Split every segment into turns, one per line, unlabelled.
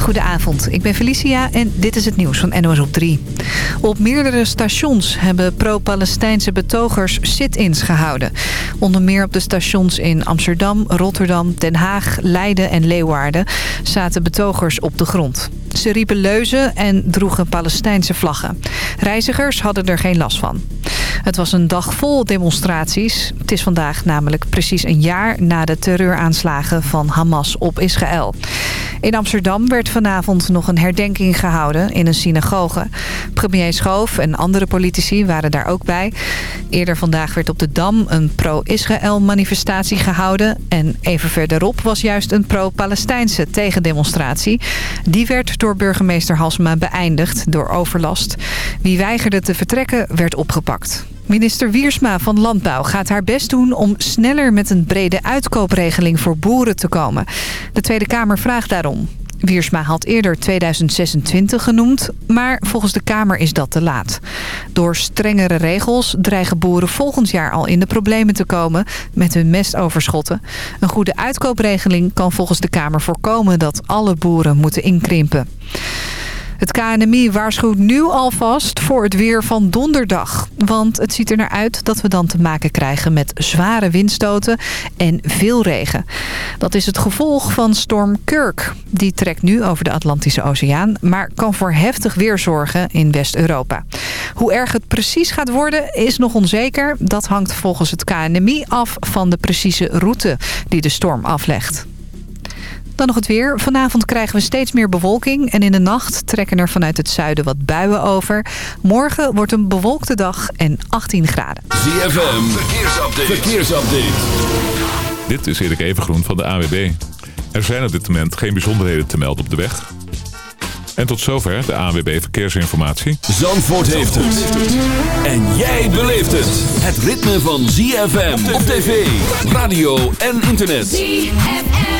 Goedenavond, ik ben Felicia en dit is het nieuws van NOS op 3. Op meerdere stations hebben pro-Palestijnse betogers sit-ins gehouden. Onder meer op de stations in Amsterdam, Rotterdam, Den Haag, Leiden en Leeuwarden... zaten betogers op de grond. Ze riepen leuzen en droegen Palestijnse vlaggen. Reizigers hadden er geen last van. Het was een dag vol demonstraties. Het is vandaag namelijk precies een jaar na de terreuraanslagen van Hamas op Israël. In Amsterdam werd vanavond nog een herdenking gehouden in een synagoge. Premier Schoof en andere politici waren daar ook bij. Eerder vandaag werd op de Dam een pro-Israël manifestatie gehouden. En even verderop was juist een pro-Palestijnse tegendemonstratie. Die werd door burgemeester Halsma beëindigd door overlast. Wie weigerde te vertrekken werd opgepakt. Minister Wiersma van Landbouw gaat haar best doen om sneller met een brede uitkoopregeling voor boeren te komen. De Tweede Kamer vraagt daarom. Wiersma had eerder 2026 genoemd, maar volgens de Kamer is dat te laat. Door strengere regels dreigen boeren volgend jaar al in de problemen te komen met hun mestoverschotten. Een goede uitkoopregeling kan volgens de Kamer voorkomen dat alle boeren moeten inkrimpen. Het KNMI waarschuwt nu alvast voor het weer van donderdag. Want het ziet er naar uit dat we dan te maken krijgen met zware windstoten en veel regen. Dat is het gevolg van storm Kirk. Die trekt nu over de Atlantische Oceaan, maar kan voor heftig weer zorgen in West-Europa. Hoe erg het precies gaat worden is nog onzeker. Dat hangt volgens het KNMI af van de precieze route die de storm aflegt. Dan nog het weer. Vanavond krijgen we steeds meer bewolking. En in de nacht trekken er vanuit het zuiden wat buien over. Morgen wordt een bewolkte dag en 18 graden.
ZFM, verkeersupdate. verkeersupdate.
Dit is Erik Evengroen van de AWB. Er zijn op dit moment geen bijzonderheden te melden op de weg. En tot zover de ANWB Verkeersinformatie.
Zandvoort heeft het. En jij beleeft het. Het ritme van ZFM op tv, radio en internet. ZFM.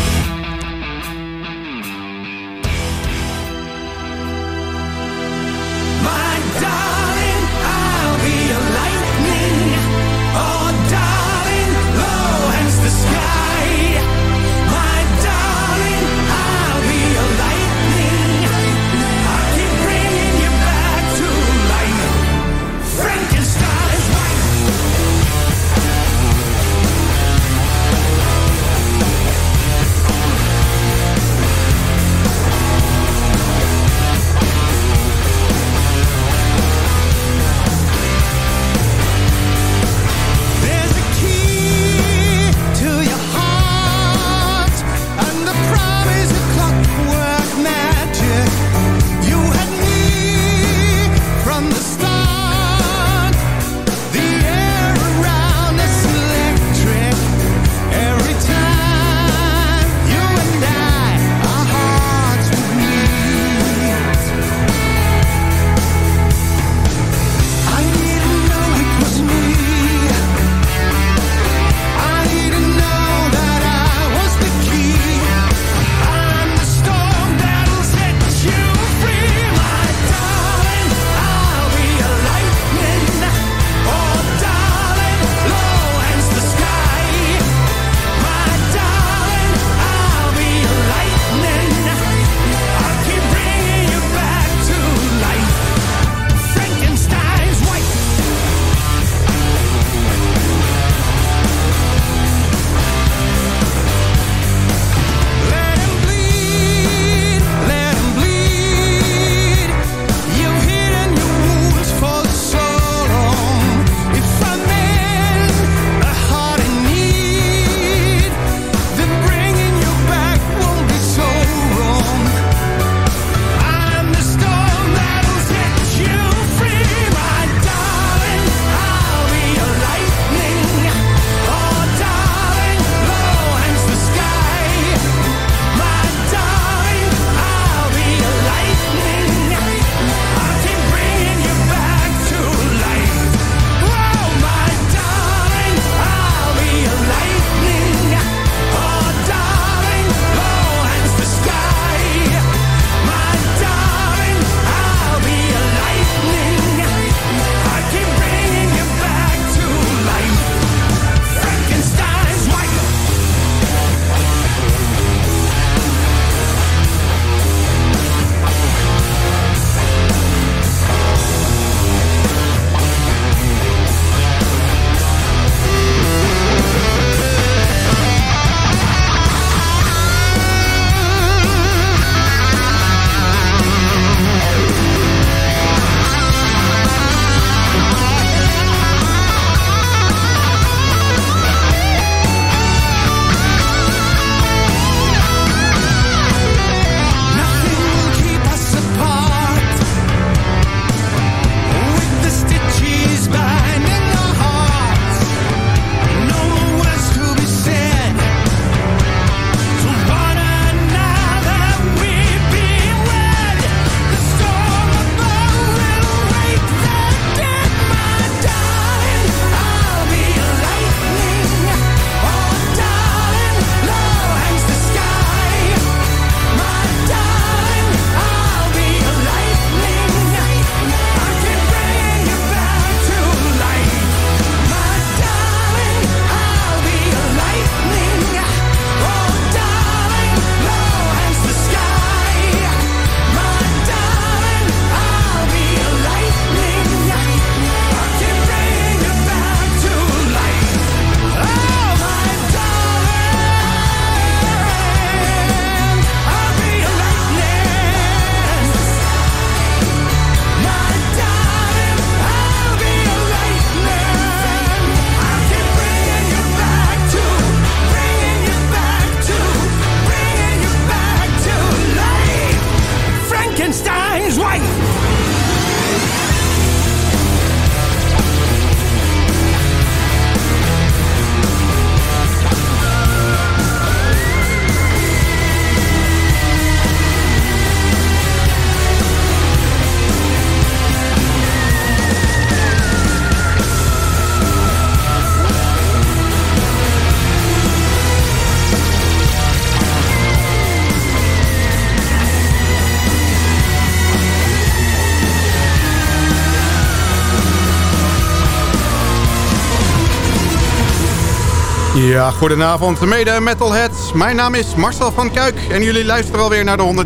Ja, goedenavond mede metalheads. Mijn naam is Marcel van Kuik en jullie luisteren alweer naar de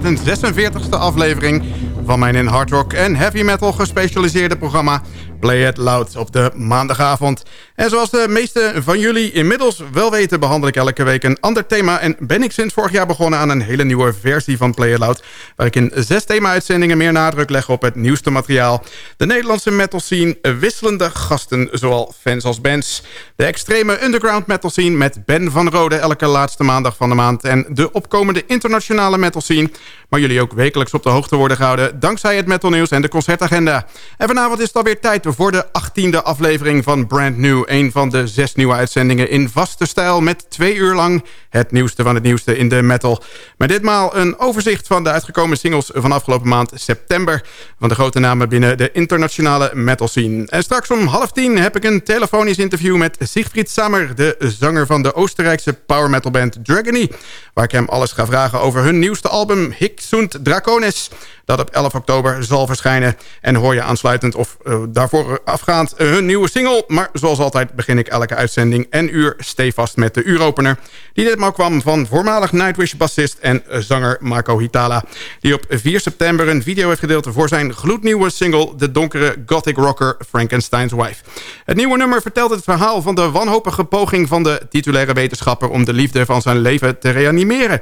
146e aflevering van mijn in hard rock en heavy metal gespecialiseerde programma Play It Loud op de maandagavond. En zoals de meeste van jullie inmiddels wel weten... behandel ik elke week een ander thema... en ben ik sinds vorig jaar begonnen aan een hele nieuwe versie van Play It Loud... waar ik in zes thema-uitzendingen meer nadruk leg op het nieuwste materiaal. De Nederlandse metal scene, wisselende gasten, zowel fans als bands. De extreme underground metal scene met Ben van Rode... elke laatste maandag van de maand. En de opkomende internationale metal scene... maar jullie ook wekelijks op de hoogte worden gehouden... dankzij het metal nieuws en de concertagenda. En vanavond is het alweer tijd de 18e aflevering van Brand New. Een van de zes nieuwe uitzendingen in vaste stijl... met twee uur lang het nieuwste van het nieuwste in de metal. Maar ditmaal een overzicht van de uitgekomen singles van afgelopen maand september... van de grote namen binnen de internationale metal scene. En straks om half tien heb ik een telefonisch interview met Siegfried Sammer... de zanger van de Oostenrijkse power metal band Dragony... waar ik hem alles ga vragen over hun nieuwste album Hic Sunt Draconis dat op 11 oktober zal verschijnen. En hoor je aansluitend of uh, daarvoor afgaand uh, hun nieuwe single. Maar zoals altijd begin ik elke uitzending en uur stevast met de uuropener. Die ditmaal kwam van voormalig Nightwish-bassist en uh, zanger Marco Hitala. Die op 4 september een video heeft gedeeld voor zijn gloednieuwe single... de donkere gothic rocker Frankenstein's Wife. Het nieuwe nummer vertelt het verhaal van de wanhopige poging... van de titulaire wetenschapper om de liefde van zijn leven te reanimeren.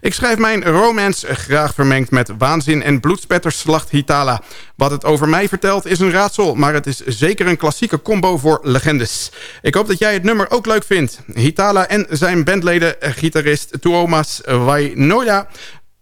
Ik schrijf mijn romance graag vermengd met waanzin en bloedspetters slacht Hitala. Wat het over mij vertelt is een raadsel, maar het is zeker een klassieke combo voor legendes. Ik hoop dat jij het nummer ook leuk vindt. Hitala en zijn bandleden, gitarist Tuomas Vainoja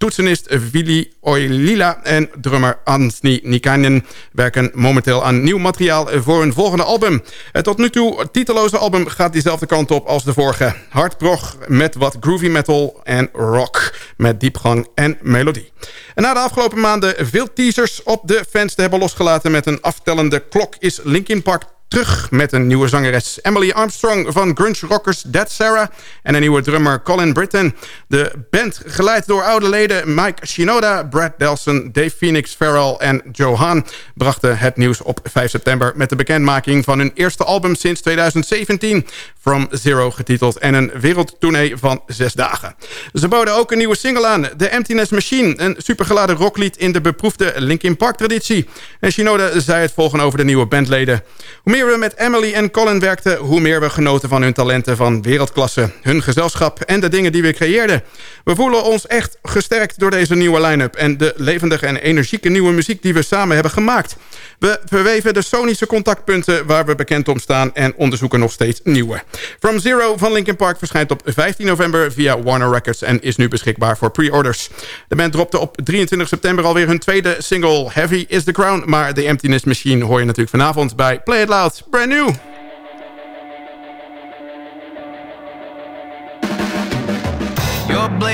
Toetsenist Vili Oilila en drummer Ansni Nikanen werken momenteel aan nieuw materiaal voor hun volgende album. Het tot nu toe titeloze album gaat diezelfde kant op als de vorige. Hardprog met wat groovy metal en rock met diepgang en melodie. En na de afgelopen maanden veel teasers op de fans te hebben losgelaten met een aftellende klok is Linkin Park terug met een nieuwe zangeres. Emily Armstrong van grunge rockers Dead Sarah... en een nieuwe drummer Colin Britton. De band, geleid door oude leden Mike Shinoda, Brad Delson... Dave Phoenix, Farrell en Johan... brachten het nieuws op 5 september... met de bekendmaking van hun eerste album sinds 2017... From Zero getiteld en een wereldtournee van zes dagen. Ze boden ook een nieuwe single aan, The Emptiness Machine... een supergeladen rocklied in de beproefde Linkin Park-traditie. En Shinoda zei het volgende over de nieuwe bandleden. Hoe meer meer we met Emily en Colin werkten... hoe meer we genoten van hun talenten van wereldklasse... hun gezelschap en de dingen die we creëerden. We voelen ons echt gesterkt door deze nieuwe line-up... en de levendige en energieke nieuwe muziek die we samen hebben gemaakt. We verweven de sonische contactpunten waar we bekend om staan... en onderzoeken nog steeds nieuwe. From Zero van Linkin Park verschijnt op 15 november via Warner Records... en is nu beschikbaar voor pre-orders. De band dropte op 23 september alweer hun tweede single... Heavy is the Crown, maar The Emptiness Machine hoor je natuurlijk vanavond bij Play It Loud. Brand new!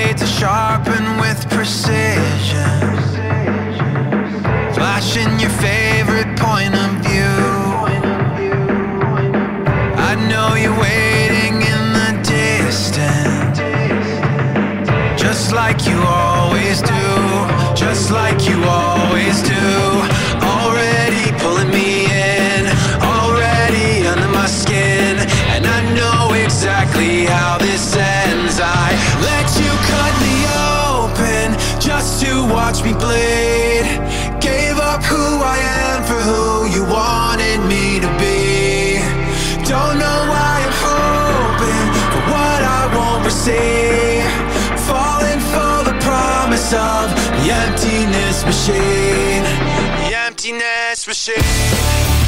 Blades are sharpened with precision. Flashing your favorite point of view. I know you're waiting in the distance. Just like you always do. Just like you always machine. The emptiness machine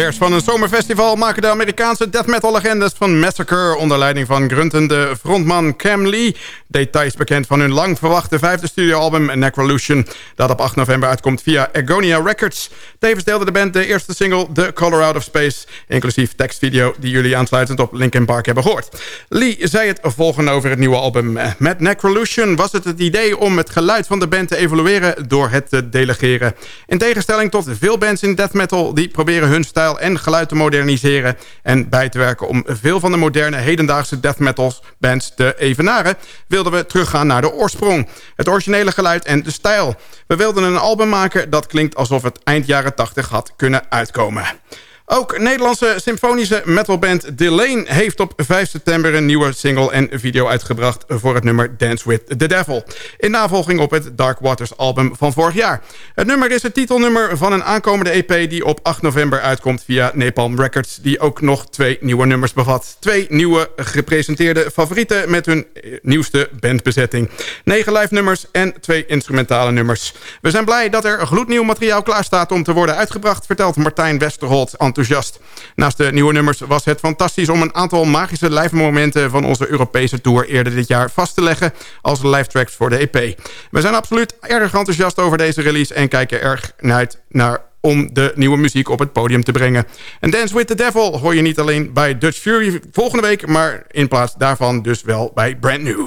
ver van een zomerfestival maken de Amerikaanse death metal legendes van Massacre... onder leiding van gruntende frontman Cam Lee... details bekend van hun lang verwachte vijfde studioalbum Necrolution... dat op 8 november uitkomt via Agonia Records. Tevens deelde de band de eerste single The Color Out of Space... inclusief tekstvideo die jullie aansluitend op Linkin Park hebben gehoord. Lee zei het volgende over het nieuwe album. Met Necrolution was het het idee om het geluid van de band te evolueren... door het te delegeren. In tegenstelling tot veel bands in death metal... die proberen hun stijl en geluid te moderniseren... en bij te werken om veel van de moderne hedendaagse death metal bands te evenaren... wilden we teruggaan naar de oorsprong. Het originele geluid en de stijl. We wilden een album maken dat klinkt alsof het eind jaren 80 had kunnen uitkomen. Ook Nederlandse symfonische metalband Delane heeft op 5 september een nieuwe single en video uitgebracht voor het nummer Dance with the Devil. In navolging op het Dark Waters album van vorig jaar. Het nummer is het titelnummer van een aankomende EP die op 8 november uitkomt via Napalm Records. Die ook nog twee nieuwe nummers bevat. Twee nieuwe gepresenteerde favorieten met hun nieuwste bandbezetting. Negen live nummers en twee instrumentale nummers. We zijn blij dat er gloednieuw materiaal klaar staat om te worden uitgebracht, vertelt Martijn Westerholt. Naast de nieuwe nummers was het fantastisch om een aantal magische live momenten van onze Europese tour eerder dit jaar vast te leggen als live tracks voor de EP. We zijn absoluut erg enthousiast over deze release en kijken erg uit naar om de nieuwe muziek op het podium te brengen. En Dance with the Devil hoor je niet alleen bij Dutch Fury volgende week... maar in plaats daarvan dus wel bij Brand New.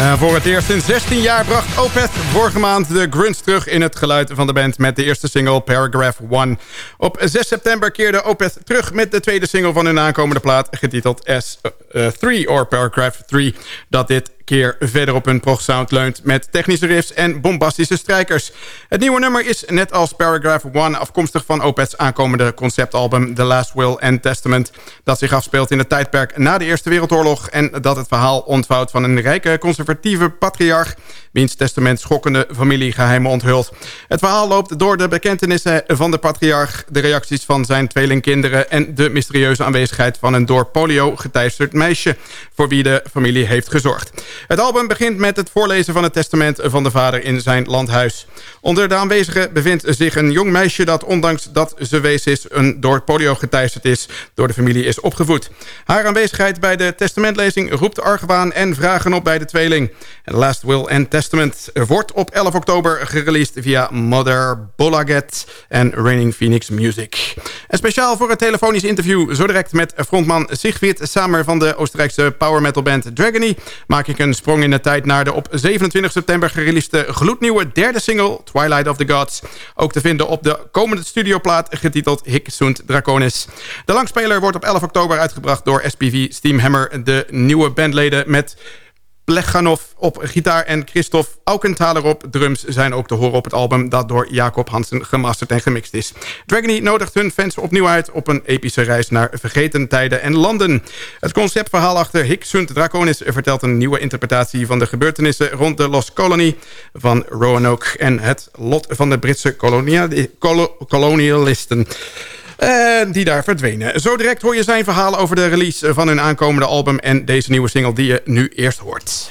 Eh, voor het eerst in 16 jaar bracht Opeth vorige maand de grunge terug in het geluid van de band met de eerste single Paragraph 1. Op 6 september keerde Opeth terug met de tweede single van hun aankomende plaat getiteld S3 or Paragraph 3. Dat dit keer verder op hun prog-sound leunt met technische riffs en bombastische strijkers. Het nieuwe nummer is net als Paragraph 1 afkomstig van Opeth's aankomende conceptalbum The Last Will and Testament dat zich afspeelt in het tijdperk na de Eerste Wereldoorlog en dat het verhaal ontvouwt van een rijke conservatieve patriarch wiens testament schokkende familiegeheimen onthult. Het verhaal loopt door de bekentenissen van de patriarch, de reacties van zijn tweelingkinderen en de mysterieuze aanwezigheid van een door polio geteisterd meisje voor wie de familie heeft gezorgd. Het album begint met het voorlezen van het testament van de vader in zijn landhuis. Onder de aanwezigen bevindt zich een jong meisje dat ondanks dat ze wees is... een door polio geteisterd is, door de familie is opgevoed. Haar aanwezigheid bij de testamentlezing roept argwaan en vragen op bij de tweeling. The Last Will and Testament wordt op 11 oktober gereleased via Mother Bolaget en Raining Phoenix Music. En speciaal voor het telefonisch interview zo direct met frontman Sigrid Samer van de Oostenrijkse power metal band Dragony... maak ik een sprong in de tijd naar de op 27 september gereleaste gloednieuwe derde single Twilight of the Gods. Ook te vinden op de komende studioplaat getiteld Hic Sunt Draconis. De langspeler wordt op 11 oktober uitgebracht door SPV Steamhammer. De nieuwe bandleden met Plechanov op gitaar en Christophe Aukenthaler op drums... zijn ook te horen op het album dat door Jacob Hansen gemasterd en gemixt is. Dragony nodigt hun fans opnieuw uit op een epische reis naar vergeten tijden en landen. Het conceptverhaal achter Hic Sunt Draconis vertelt een nieuwe interpretatie... van de gebeurtenissen rond de Lost Colony van Roanoke... en het lot van de Britse kolonia- kolo- kolonialisten... Die daar verdwenen. Zo direct hoor je zijn verhaal over de release van hun aankomende album... en deze nieuwe single die je nu eerst hoort.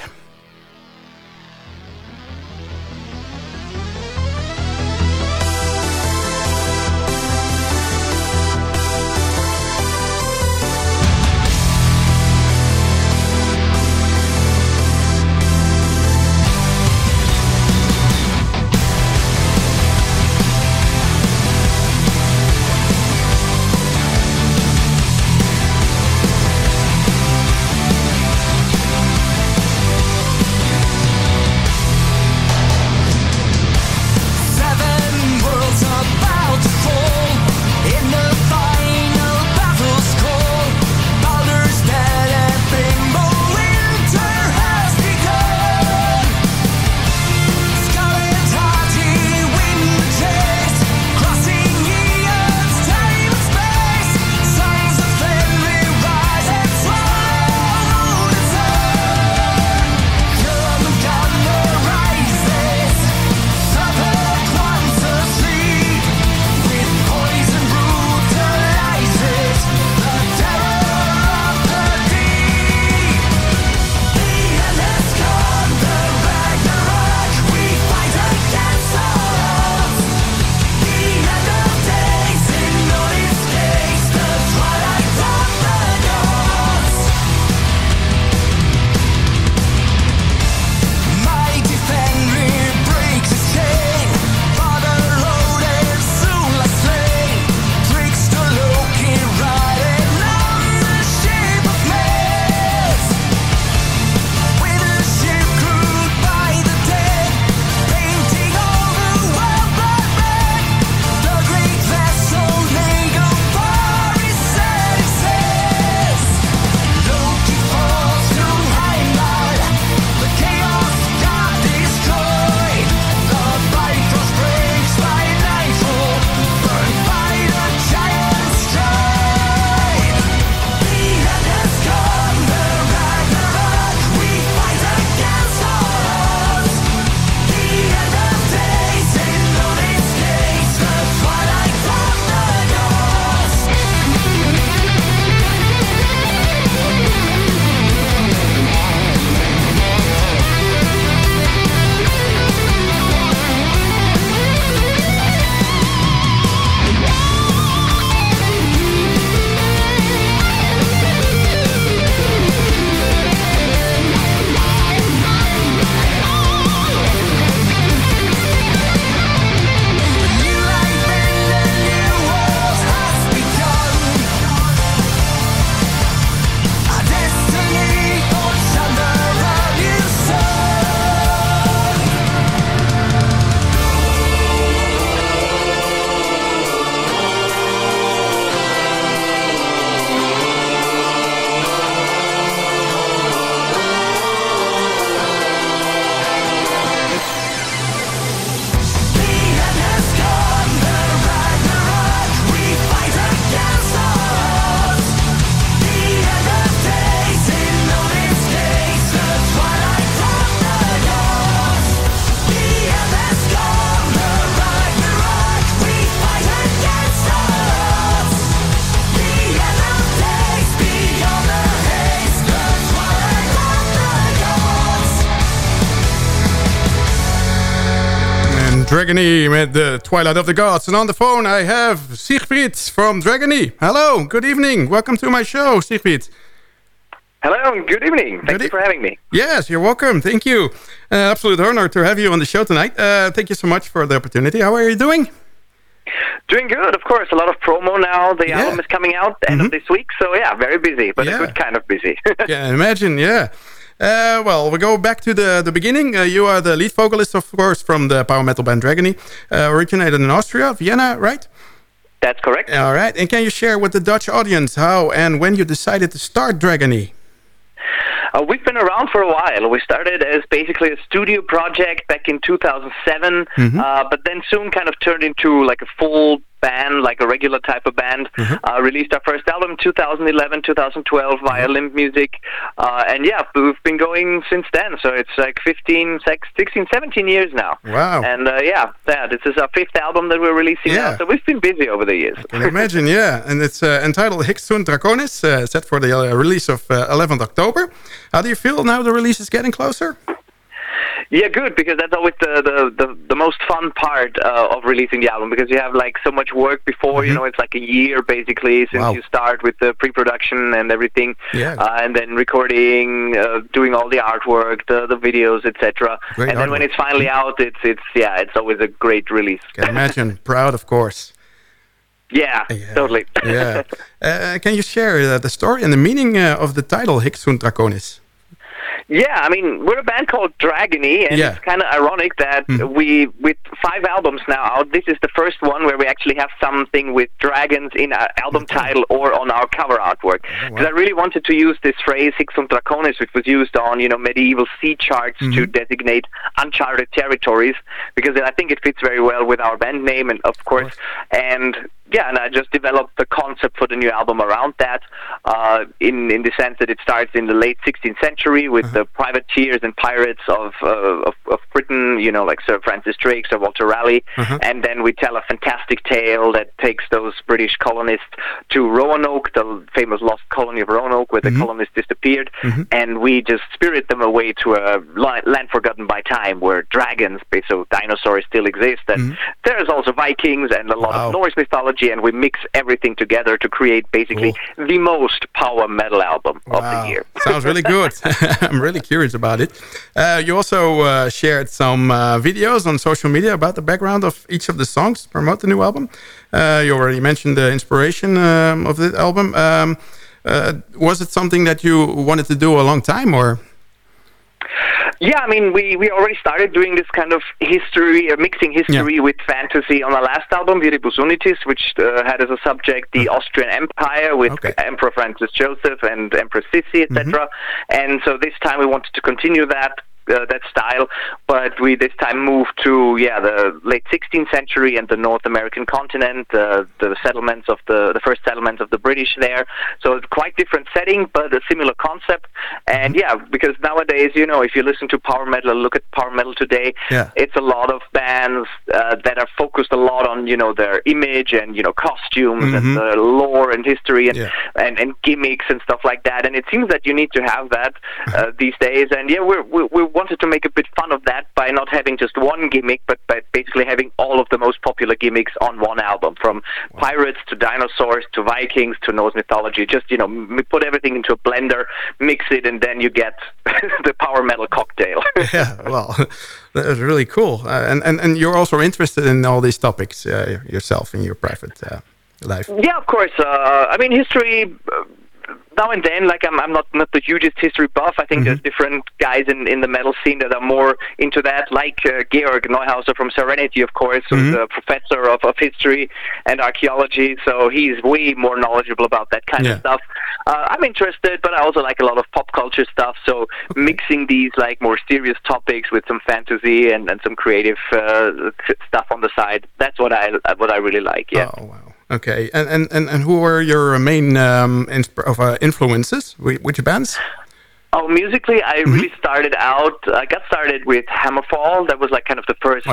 Dragony met The Twilight of the Gods. And on the phone I have Siegfried from Dragony. Hello, good evening. Welcome to my show, Siegfried.
Hello, and good evening. Thank
Good
you for having me.
Yes, you're welcome. Thank you. Uh, absolute honor to have you on the show tonight. Uh, thank you so much for the opportunity. How are you doing?
Doing good, of course. A lot of promo now. The
Yeah. Mm-hmm.
album is coming out end of this week, so yeah, very busy, but
Yeah.
a good kind of busy.
yeah, imagine, yeah. Uh, well, we go back to the, the beginning. Uh, you are the lead vocalist, of course, from the power metal band Dragony, uh, originated in Austria, Vienna, right?
That's correct.
All right. And can you share with the Dutch audience how and when you decided to start Dragony?
Uh, we've been around for a while. We started as basically a studio project back in 2007,
Mm-hmm.
uh, but then soon kind of turned into like a full band, like a regular type of band.
Mm-hmm.
Uh, released our first album 2011, 2012 via
Mm-hmm.
Limp Music, uh, and yeah, we've been going since then. So it's like 15, 16, 17 years now.
Wow.
And uh, yeah, yeah, this is our fifth album that we're releasing
Yeah.
now. So we've been busy over the years.
Can imagine, yeah. And it's uh, entitled Hixtun Draconis, uh, set for the uh, release of uh, 11th October. How do you feel now the release is getting closer?
Yeah, good because that's always the the, the, the most fun part uh, of releasing the album because you have like so much work before. You know, it's like a year basically since
Mm-hmm. Wow.
you start with the pre-production and everything,
Yeah.
uh, and then recording, uh, doing all the artwork, the the videos, etc. And then when it's finally out, it's it's yeah, it's always a great release.
Can imagine. Proud, of course.
yeah,
Yeah.
totally.
yeah. Uh, can you share uh, the story and the meaning uh, of the title Hixtun Draconis?
Yeah, I mean, we're a band called Dragony, and
Yeah.
It's kind of ironic that hmm. we, with five albums now out, this is the first one where we actually have something with dragons in our album title or on our cover artwork. Oh, because I really wanted to use this phrase "Hixum Draconis," which was used on, you know, medieval sea charts to mm-hmm. designate uncharted territories, because I think it fits very well with our band name, and of course, and yeah, and I just developed the concept for the new album around that, uh, in in the sense that it starts in the late 16th century with mm-hmm. the privateers and pirates of, uh, of of Britain, you know, like Sir Francis Drake, Sir Walter Raleigh, mm-hmm. and then we tell a fantastic tale that takes those British colonists to Roanoke, the famous lost colony of Roanoke, where the mm-hmm. colonists disappeared, and we just spirit them away to a land forgotten by time, where dragons, so dinosaurs still exist, and there's also Vikings and a lot
Wow.
of Norse mythology, and we mix everything together to create basically the most power metal album of the year.
Sounds really good. I'm really curious about it. Uh, you also uh, shared some uh, videos on social media about the background of each of the songs to promote the new album. Uh, you already mentioned the inspiration um, of the album. Um, uh, was it something that you wanted to do a long time, or?
Yeah, I mean, we, we already started doing this kind of history, uh, mixing history with fantasy on our last album, Viribus Unitis, which uh, had as a subject the Austrian Empire with
Okay.
Emperor Francis Joseph and Empress Sissi, etc. And so this time we wanted to continue that. Uh, that style, but we this time moved to yeah the late 16th century and the North American continent, uh, the settlements of the the first settlements of the British there. So it's quite different setting, but a similar concept. And yeah, because nowadays you know if you listen to power metal, look at power metal today,
Yeah.
it's a lot of bands uh, that are focused a lot on you know their image and you know costumes and the lore and history and,
Yeah.
and and gimmicks and stuff like that. And it seems that you need to have that uh, these days. And yeah, we're, we we wanted to make a bit fun of that by not having just one gimmick, but by basically having all of the most popular gimmicks on one album, from pirates to dinosaurs to Vikings to Norse mythology. Just you know, m- put everything into a blender, mix it, and then you get the power metal cocktail.
yeah, well, that's really cool. Uh, and, and and you're also interested in all these topics uh, yourself in your private uh, life.
Yeah, of course. Uh, I mean, history. Now and then, like I'm, I'm not not the hugest history buff. I think there's different guys in, in the metal scene that are more into that, like uh, Georg Neuhauser from Serenity, of course, who's a professor of, of history and archaeology. So he's way more knowledgeable about that kind
Yeah.
of stuff. Uh, I'm interested, but I also like a lot of pop culture stuff. So mixing these like more serious topics with some fantasy and, and some creative uh, stuff on the side. That's what I what I really like. Yeah.
Oh wow. Okay. And and and, and who were your main um, insp- of, uh, influences? Wh- Which bands?
Oh, musically, I really started out. I got started with Hammerfall. That was like kind of the first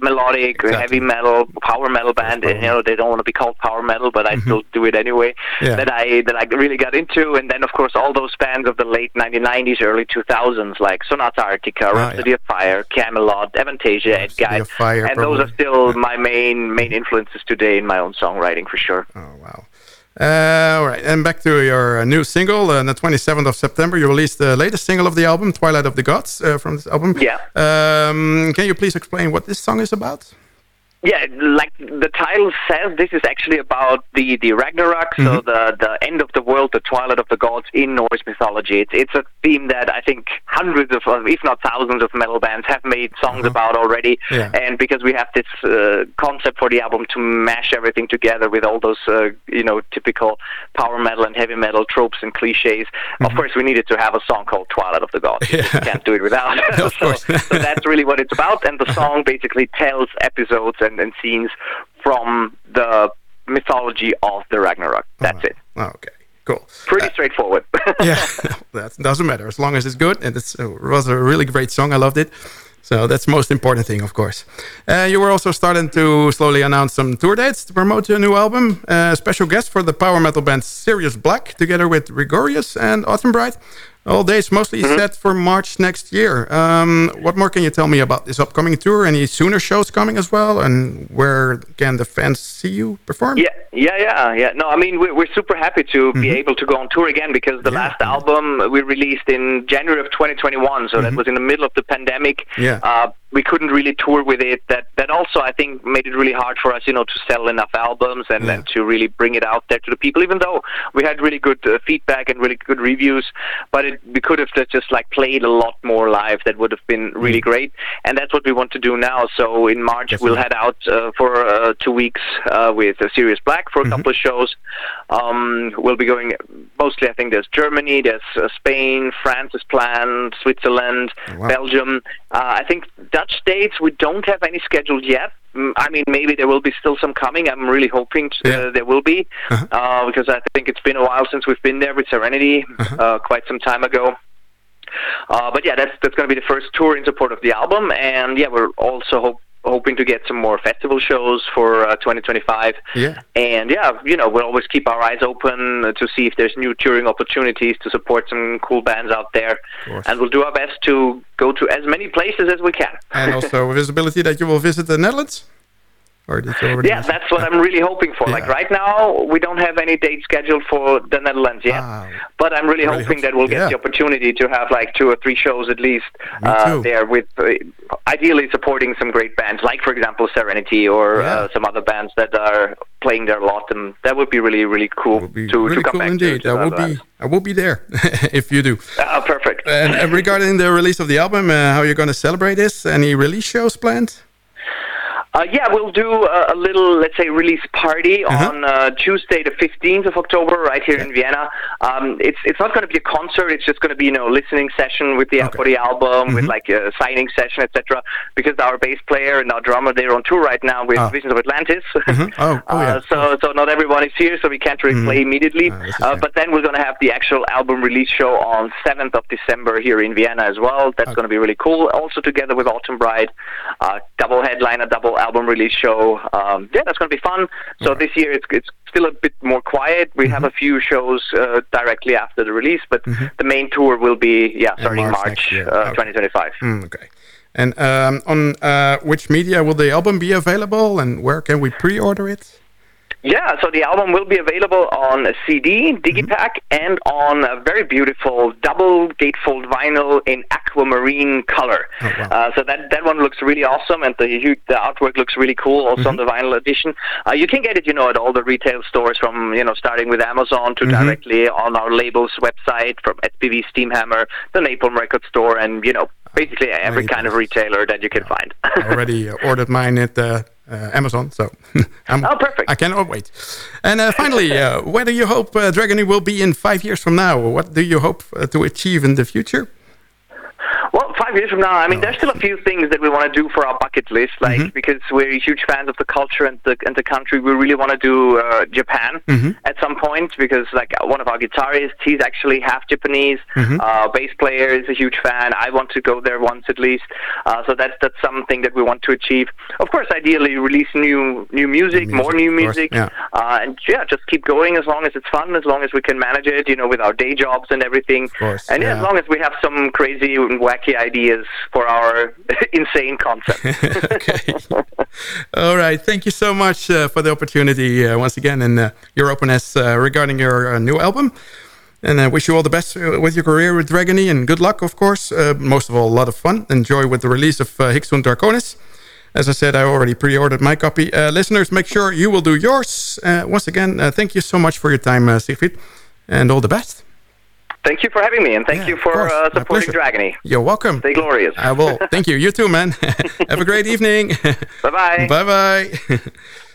melodic heavy metal, power metal band. And, you know, they don't want to be called power metal, but I still do it anyway.
Yeah.
That I that I really got into, and then of course all those bands of the late 1990s, early 2000s, like Sonata Arctica, Rhapsody of Fire, Camelot, Avantasia, Ed Guy,
of Fire,
and those are
probably.
still my main main influences today in my own songwriting for sure.
Oh wow. Uh, all right, and back to your uh, new single. Uh, on the 27th of September, you released the latest single of the album, Twilight of the Gods, uh, from this album.
Yeah.
Um, can you please explain what this song is about?
Yeah, like the title says, this is actually about the the Ragnarok, so
Mhm.
the the end of the world, the twilight of the gods in Norse mythology. It's it's a theme that I think hundreds of, if not thousands, of metal bands have made songs about already.
Yeah.
And because we have this uh, concept for the album to mash everything together with all those uh, you know typical power metal and heavy metal tropes and cliches, of course we needed to have a song called Twilight of the Gods. You can't do it without. So, so that's really what it's about, and the song basically tells episodes and, and scenes from the mythology of the Ragnarok. That's it.
Oh, okay, cool.
Pretty straightforward.
yeah, that doesn't matter as long as it's good. And it's, uh, it was a really great song. I loved it. So that's the most important thing, of course. Uh, you were also starting to slowly announce some tour dates to promote your new album. Uh, special guest for the power metal band Sirius Black, together with Gregorius and Autumn Bright. All dates mostly set for March next year. Um, what more can you tell me about this upcoming tour? Any sooner shows coming as well? And where can the fans see you perform?
Yeah, yeah, yeah, yeah. No, I mean we're, we're super happy to be able to go on tour again because the last album we released in January of 2021, so that was in the middle of the pandemic.
Yeah.
Uh, we couldn't really tour with it. That that also I think made it really hard for us, you know, to sell enough albums and, and to really bring it out there to the people. Even though we had really good uh, feedback and really good reviews, but it, we could have just like played a lot more live. That would have been really great, and that's what we want to do now. So in March we'll head out uh, for uh, two weeks uh, with uh, Sirius Black for a couple of shows. Um, we'll be going mostly. I think there's Germany, there's uh, Spain, France is planned, Switzerland,
wow.
Belgium. Uh, I think Dutch dates we don't have any scheduled yet. Mm, I mean, maybe there will be still some coming. I'm really hoping t- uh, there will be uh, because I think it's been a while since we've been there with Serenity, uh, quite some time ago. Uh, but yeah, that's that's going to be the first tour in support of the album, and yeah, we're also hope, hoping to get some more festival shows for uh, 2025.
Yeah.
And yeah, you know, we'll always keep our eyes open to see if there's new touring opportunities to support some cool bands out there, and we'll do our best to go to as many places as we can.
And also visibility that you will visit the Netherlands? Or you already
Yeah, that's what I'm really hoping for. Like right now, we don't have any date scheduled for the Netherlands yet, but I'm really,
Really
hoping that we'll get
yeah.
the opportunity to have like two or three shows at least uh, there with, uh, ideally supporting some great bands, like for example Serenity or uh, some other bands that are playing there a lot, and that would be really, really cool to,
really
to come
cool
back
indeed.
to.
I will be I will be there if you do.
Oh, perfect.
And uh, regarding the release of the album, uh, how you're going to celebrate this? Any release shows planned?
Uh, yeah, we'll do a, a little, let's say, release party on uh, Tuesday, the 15th of October, right here in Vienna. Um, it's it's not going to be a concert. It's just going to be, you know, a listening session with the for the album, with like a signing session, etc. Because our bass player and our drummer they're on tour right now with
Ah.
Visions of Atlantis.
Oh, oh
Uh,
yeah.
so, so not everyone is here, so we can't really play immediately. uh, but then we're going to have the actual album release show on 7th of December here in Vienna as well. That's going to be really cool. Also together with Autumn Bride, uh, double headliner, double album release show. Um, yeah, that's going to be fun. So this year it's it's still a bit more quiet. We have a few shows uh, directly after the release, but the main tour will be yeah starting
March
March, uh,
Okay.
2025.
Mm, okay. And um, on uh, which media will the album be available, and where can we pre-order it?
Yeah, so the album will be available on a CD, Digipack, and on a very beautiful double gatefold vinyl in aquamarine color. uh, so that that one looks really awesome, and the the artwork looks really cool. Also on the vinyl edition, uh, you can get it, you know, at all the retail stores from you know starting with Amazon to directly on our label's website from SPV Steamhammer, the Napalm Record Store, and you know basically every kind of retailer that you can find.
I already ordered mine at uh, Amazon, so I'm,
oh, perfect.
I cannot wait. And uh, finally, uh, where do you hope uh, Dragony will be in five years from now? What do you hope uh, to achieve in the future?
Five years from now, I mean, there's still a few things that we want to do for our bucket list, like
Mhm.
because we're huge fans of the culture and the and the country. We really want to do uh, Japan
Mhm.
at some point because, like, one of our guitarists, he's actually half Japanese.
Mhm.
Uh, bass player is a huge fan. I want to go there once at least. Uh, so that's that's something that we want to achieve. Of course, ideally release new new music, more new music,
yeah.
uh, and yeah, just keep going as long as it's fun, as long as we can manage it, you know, with our day jobs and everything.
Course,
and yeah,
yeah.
as long as we have some crazy and wacky ideas for our insane concept.
All right. Thank you so much uh, for the opportunity uh, once again and uh, your openness uh, regarding your uh, new album. And I wish you all the best uh, with your career with Dragony and good luck, of course. Most of all, a lot of fun. Enjoy with the release of uh, Hixun Draconis. As I said, I already pre-ordered my copy. Listeners, make sure you will do yours. Once again, thank you so much for your time, Siegfried. And all the best.
Thank you for having me, and thank you for uh, supporting. Dragony.
You're welcome.
Stay glorious.
I will. Thank you. You too, man. Have a great evening.
Bye-bye. Bye
bye.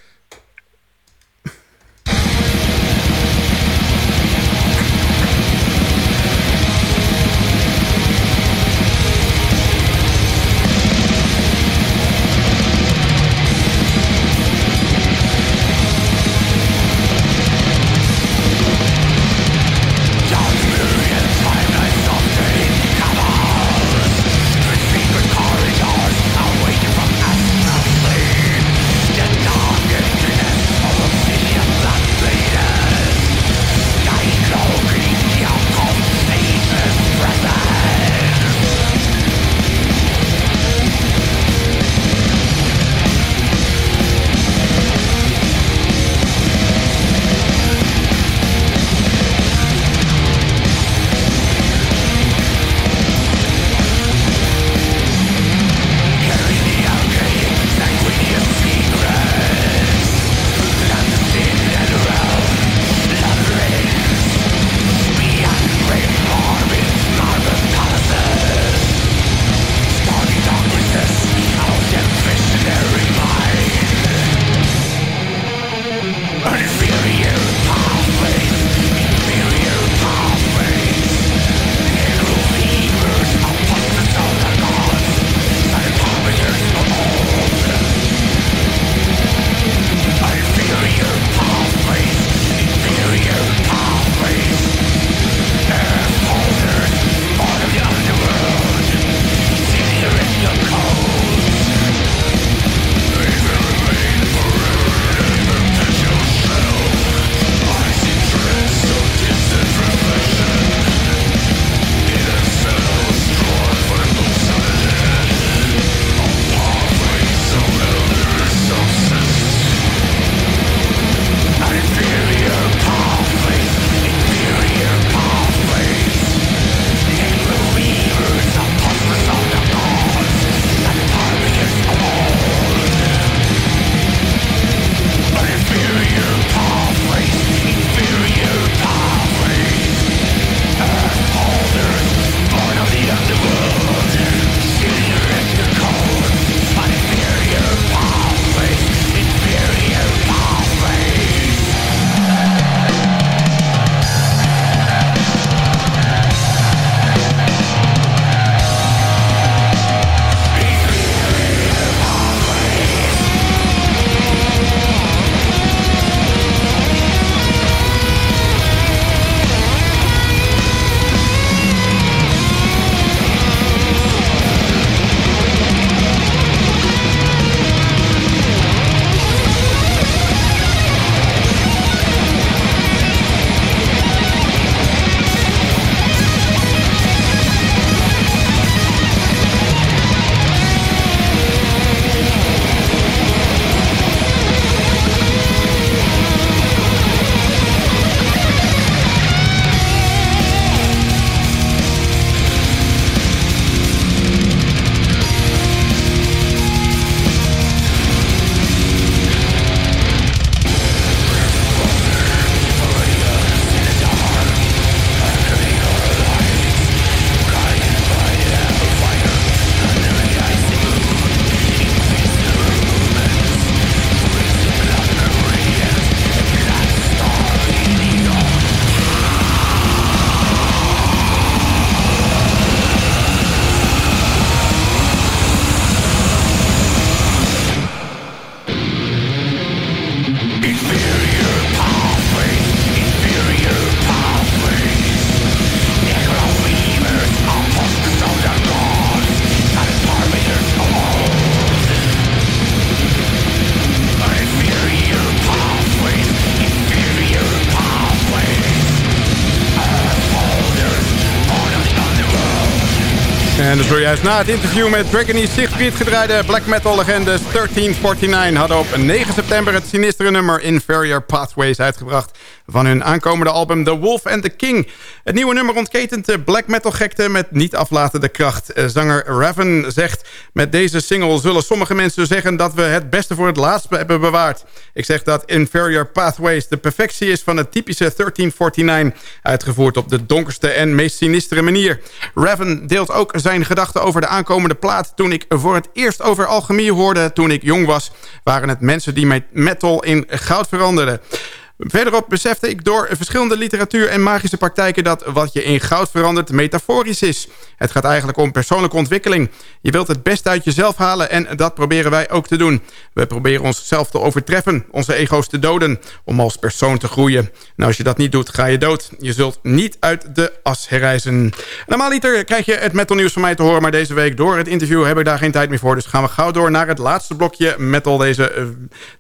En de zojuist na het interview met Dragony Siegfried gedraaide black metal legendes 1349 hadden op 9 september het sinistere nummer Inferior Pathways uitgebracht van hun aankomende album The Wolf and the King. Het nieuwe nummer ontketent de black metal gekte met niet aflatende kracht. Eh, Zanger Raven zegt, met deze single zullen sommige mensen zeggen dat we het beste voor het laatst hebben bewaard. Ik zeg dat Inferior Pathways de perfectie is van het typische 1349, uitgevoerd op de donkerste en meest sinistere manier. Raven deelt ook zijn gedachten over de aankomende plaat. Toen ik voor het eerst over alchemie hoorde toen ik jong was... waren het mensen die met metal in goud veranderden. Verderop besefte ik door verschillende literatuur en magische praktijken... dat wat je in goud verandert metaforisch is. Het gaat eigenlijk om persoonlijke ontwikkeling. Je wilt het best uit jezelf halen en dat proberen wij ook te doen. We proberen onszelf te overtreffen, onze ego's te doden... om als persoon te groeien. Nou, als je dat niet doet, ga je dood. Je zult niet uit de as herrijzen. Normaaliter krijg je het metal nieuws van mij te horen... maar deze week door het interview hebben we daar geen tijd meer voor. Dus gaan we gauw door naar het laatste blokje metal deze, eh,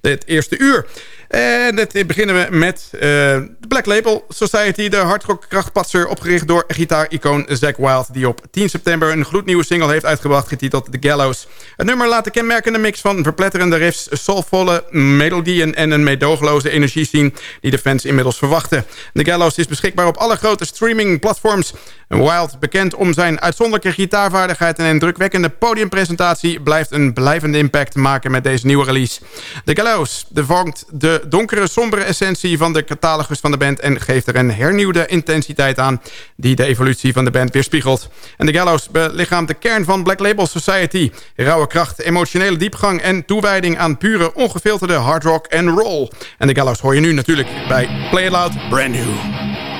dit eerste uur. En dat beginnen we met eh, de Black Label Society, de hardrock krachtpatser, opgericht door gitaar-icoon Zack Wild, die op 10 september een gloednieuwe single heeft uitgebracht, getiteld The Gallows. Het nummer laat de kenmerkende mix van verpletterende riffs, soulvolle melodieën en een meedogenloze energie zien die de fans inmiddels verwachten. The Gallows is beschikbaar op alle grote streaming-platforms. Wild, bekend om zijn uitzonderlijke gitaarvaardigheid en een drukwekkende podiumpresentatie, blijft een blijvende impact maken met deze nieuwe release. The Gallows vormt de donkere, sombere essentie van de catalogus van de band... en geeft er een hernieuwde intensiteit aan die de evolutie van de band weerspiegelt. En The Gallows belichaamt de kern van Black Label Society. Rauwe kracht, emotionele diepgang en toewijding aan pure, ongefilterde hard rock en roll. En The Gallows hoor je nu natuurlijk bij Play It Loud Brand New.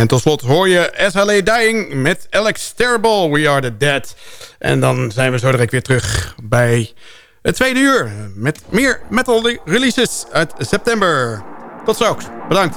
En tot slot hoor je SLA Dying met Alex Terrible, We Are The Dead. En dan zijn we zo direct weer terug bij het tweede uur. Met meer metal releases uit september. Tot zo, bedankt.